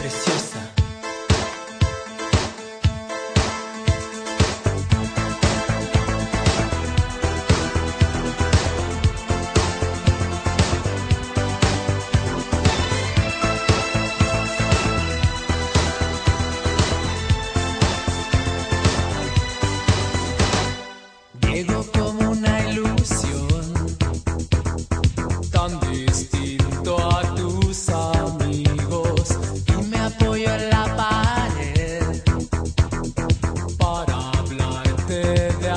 preciosa. como una ilusión tan distinto a é